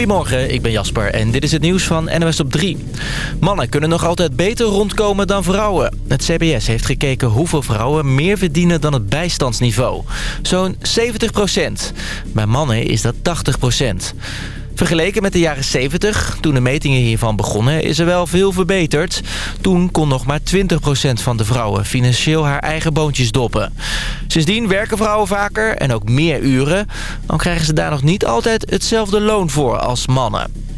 Goedemorgen, ik ben Jasper en dit is het nieuws van NOS op 3. Mannen kunnen nog altijd beter rondkomen dan vrouwen. Het CBS heeft gekeken hoeveel vrouwen meer verdienen dan het bijstandsniveau. Zo'n 70% Bij mannen is dat 80 Vergeleken met de jaren 70, toen de metingen hiervan begonnen, is er wel veel verbeterd. Toen kon nog maar 20% van de vrouwen financieel haar eigen boontjes doppen. Sindsdien werken vrouwen vaker en ook meer uren. Dan krijgen ze daar nog niet altijd hetzelfde loon voor als mannen.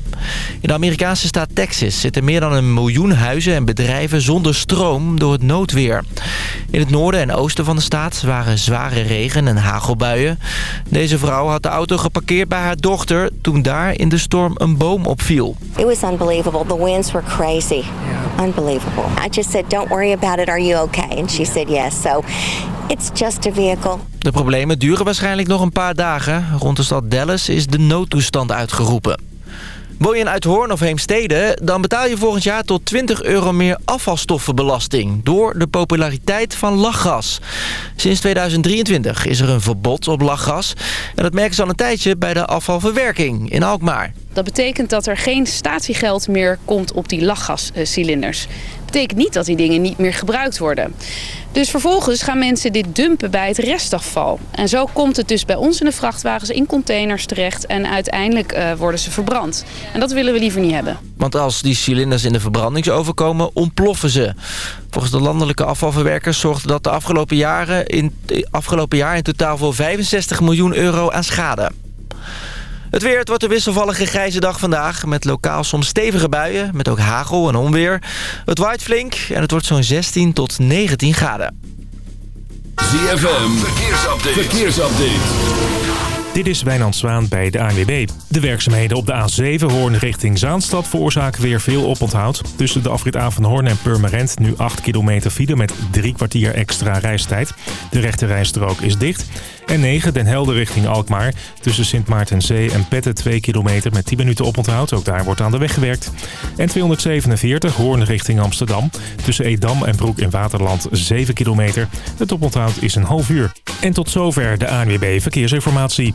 In de Amerikaanse staat Texas zitten meer dan een miljoen huizen en bedrijven zonder stroom door het noodweer. In het noorden en oosten van de staat waren zware regen- en hagelbuien. Deze vrouw had de auto geparkeerd bij haar dochter toen daar in de storm een boom opviel. It was unbelievable. The winds were crazy. Unbelievable. I just said, don't worry about it. Are you okay? And she said yes. So it's just a vehicle. De problemen duren waarschijnlijk nog een paar dagen. Rond de stad Dallas is de noodtoestand uitgeroepen. Woon je in Uithoorn of Heemstede, dan betaal je volgend jaar tot 20 euro meer afvalstoffenbelasting... door de populariteit van lachgas. Sinds 2023 is er een verbod op lachgas. En dat merken ze al een tijdje bij de afvalverwerking in Alkmaar. Dat betekent dat er geen statiegeld meer komt op die lachgascilinders betekent niet dat die dingen niet meer gebruikt worden. Dus vervolgens gaan mensen dit dumpen bij het restafval. En zo komt het dus bij ons in de vrachtwagens in containers terecht... en uiteindelijk uh, worden ze verbrand. En dat willen we liever niet hebben. Want als die cilinders in de verbrandingsoven komen, ontploffen ze. Volgens de landelijke afvalverwerkers zorgde dat de afgelopen, jaren in, afgelopen jaar in totaal voor 65 miljoen euro aan schade. Het weer, het wordt een wisselvallige grijze dag vandaag... met lokaal soms stevige buien, met ook hagel en onweer. Het waait flink en het wordt zo'n 16 tot 19 graden. ZFM, verkeersupdate. verkeersupdate. Dit is Wijnand Zwaan bij de ANWB. De werkzaamheden op de A7 Hoorn richting Zaanstad veroorzaken weer veel oponthoud. Tussen de afrit A van Hoorn en Purmerend nu 8 kilometer file met drie kwartier extra reistijd. De rechte rijstrook is dicht. En 9 Den Helder richting Alkmaar. Tussen Sint Maartenzee en Petten 2 kilometer met 10 minuten oponthoud. Ook daar wordt aan de weg gewerkt. En 247 Hoorn richting Amsterdam. Tussen Edam en Broek in Waterland 7 kilometer. Het oponthoud is een half uur. En tot zover de ANWB Verkeersinformatie.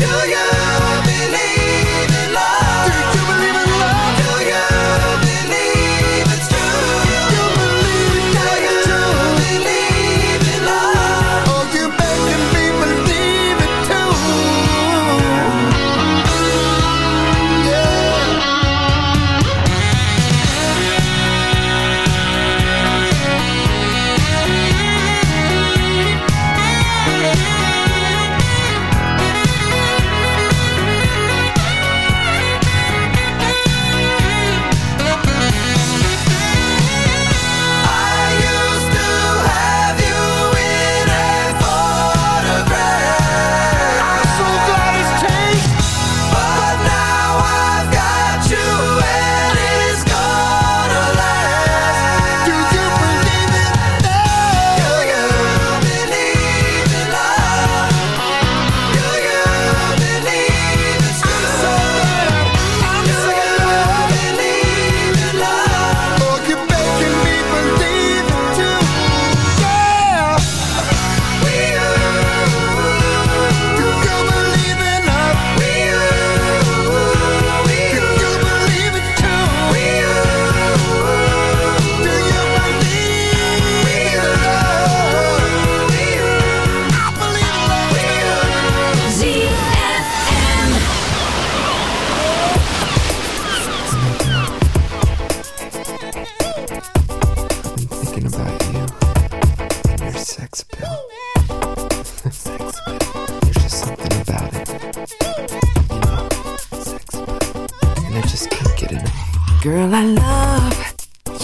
Do you?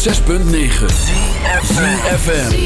106.9 ZFM.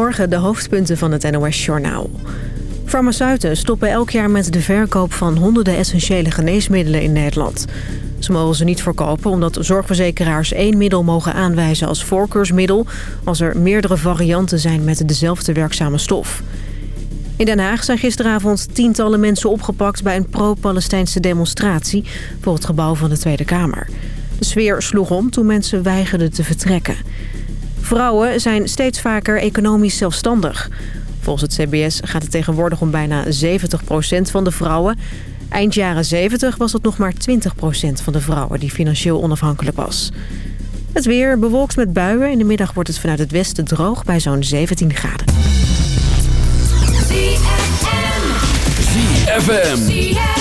Goedemorgen, de hoofdpunten van het NOS-journaal. Farmaceuten stoppen elk jaar met de verkoop van honderden essentiële geneesmiddelen in Nederland. Ze mogen ze niet verkopen omdat zorgverzekeraars één middel mogen aanwijzen als voorkeursmiddel... als er meerdere varianten zijn met dezelfde werkzame stof. In Den Haag zijn gisteravond tientallen mensen opgepakt bij een pro-Palestijnse demonstratie... voor het gebouw van de Tweede Kamer. De sfeer sloeg om toen mensen weigerden te vertrekken. Vrouwen zijn steeds vaker economisch zelfstandig. Volgens het CBS gaat het tegenwoordig om bijna 70% van de vrouwen. Eind jaren 70 was het nog maar 20% van de vrouwen die financieel onafhankelijk was. Het weer bewolkt met buien. In de middag wordt het vanuit het westen droog bij zo'n 17 graden. ZFM.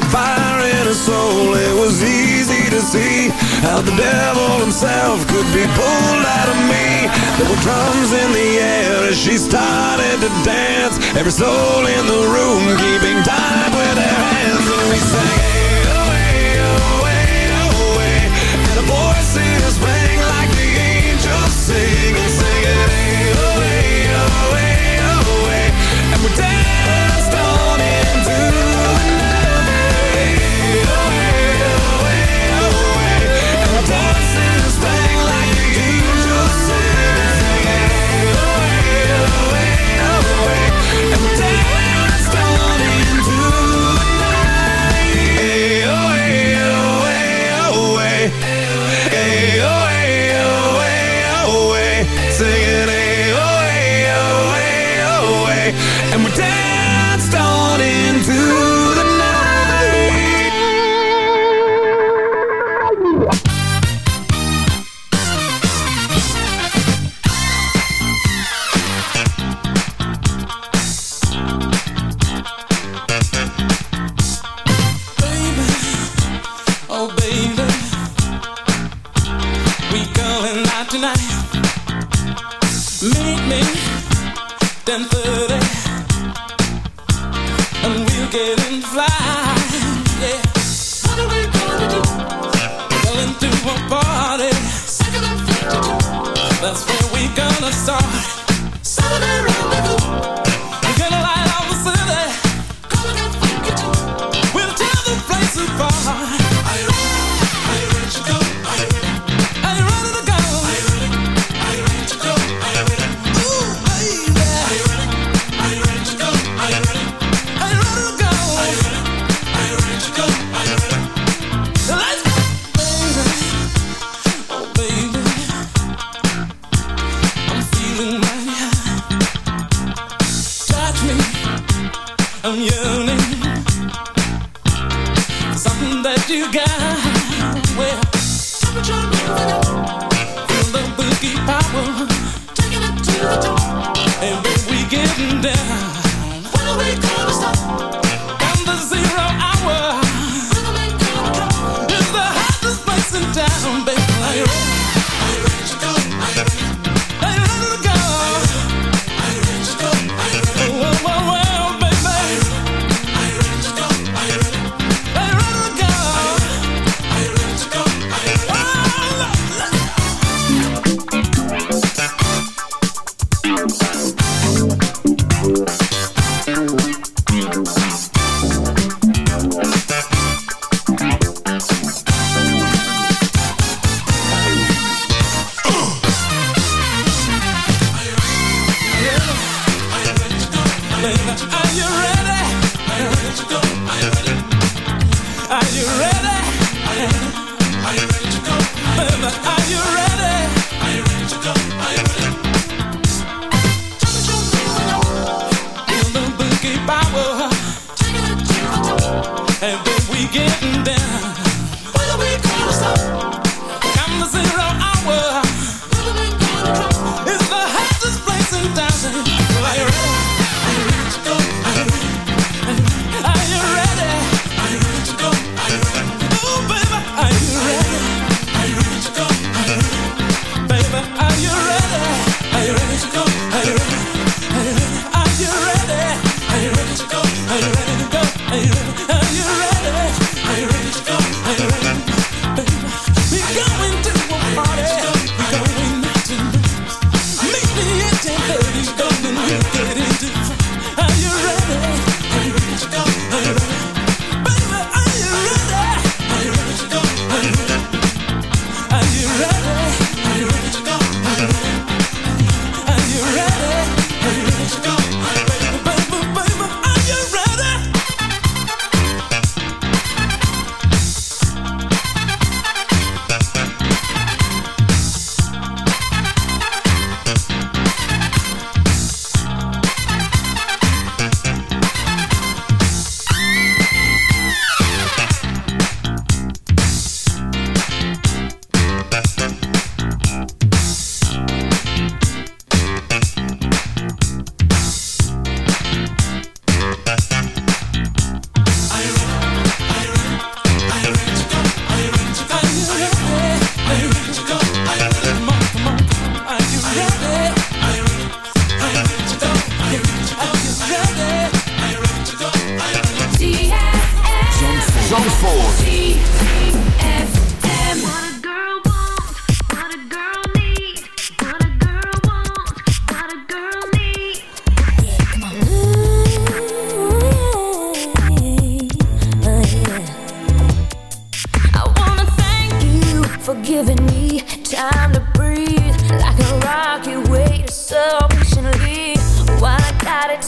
fire in her soul It was easy to see How the devil himself could be pulled out of me. There were drums in the air as she started to dance. Every soul in the room keeping time with their hands. And we sang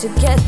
got it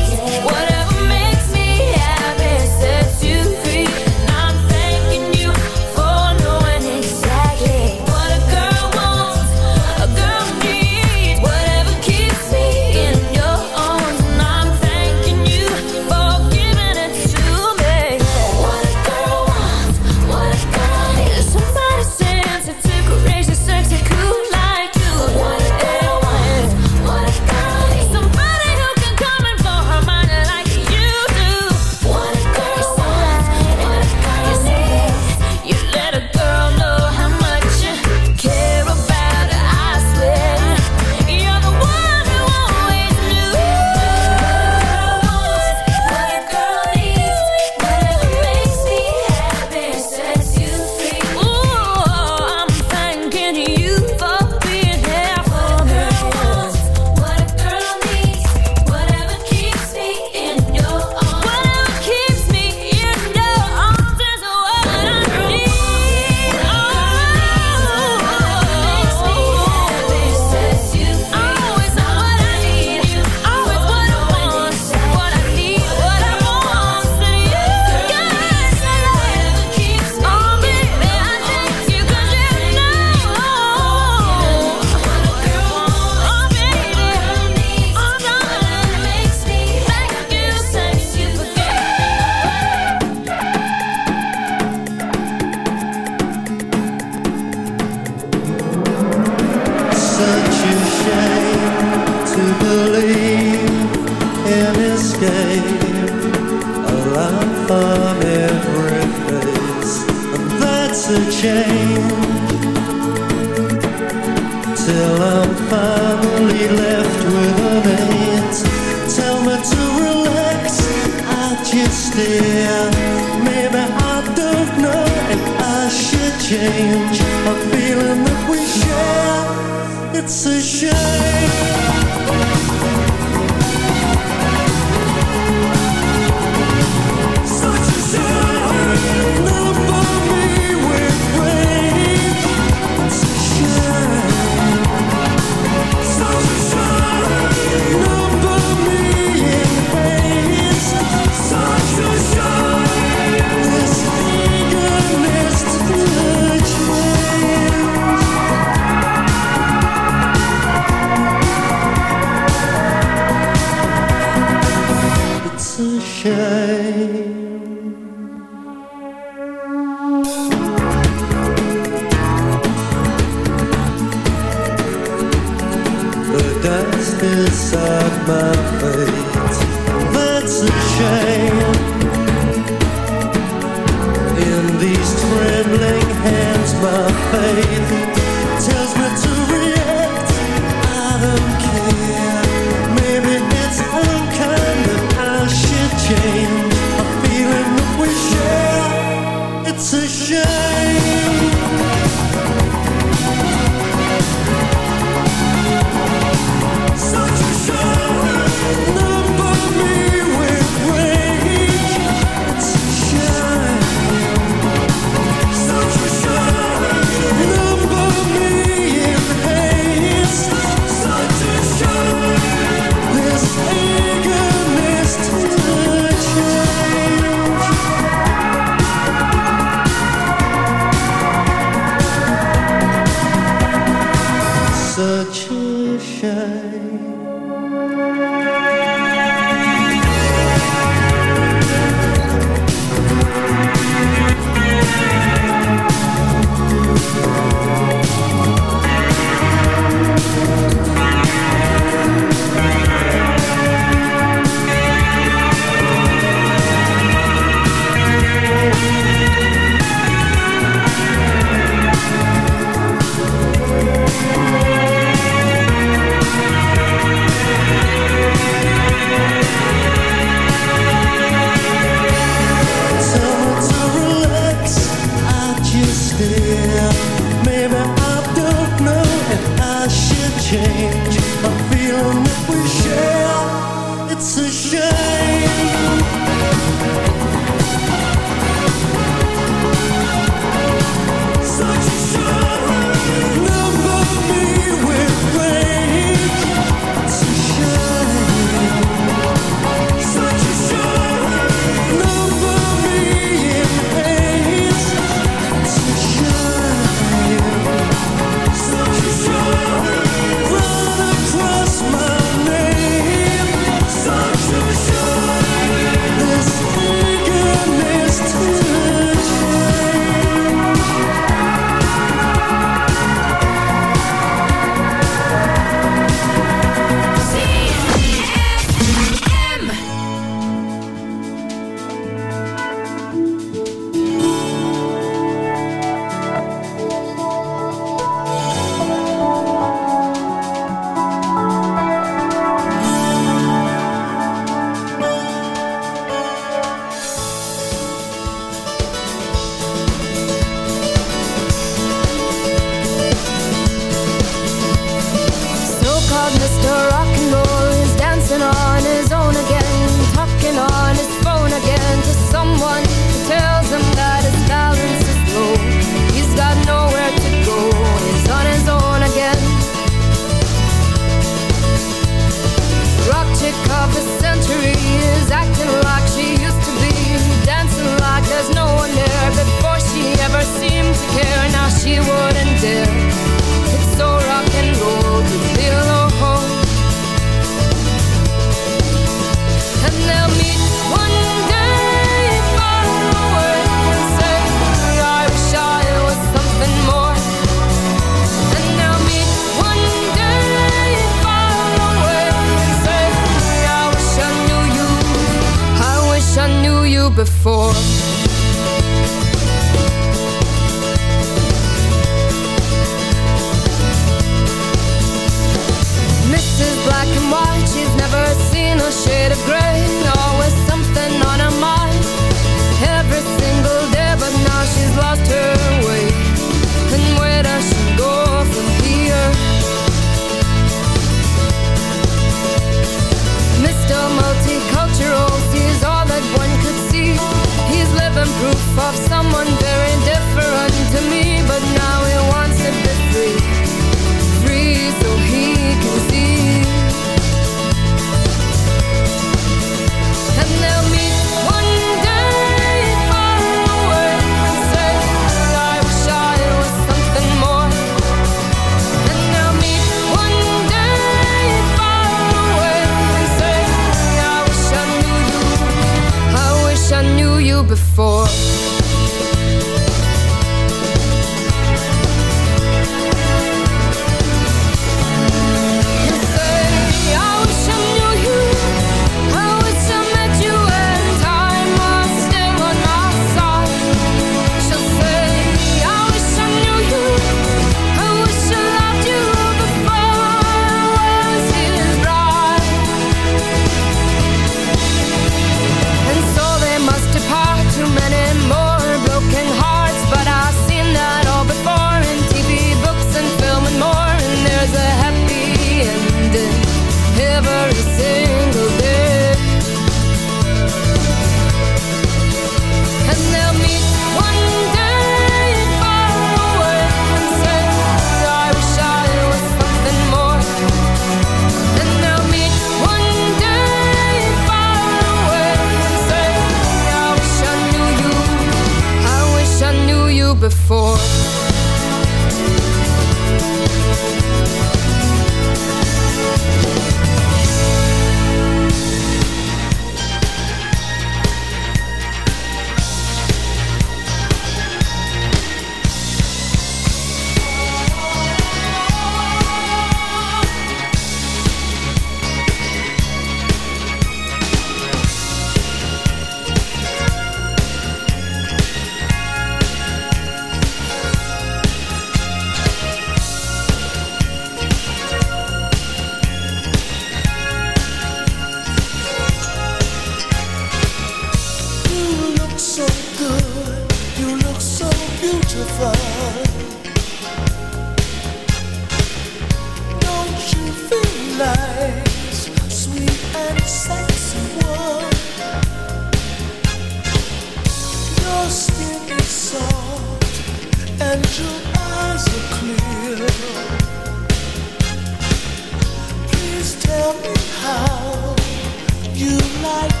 you like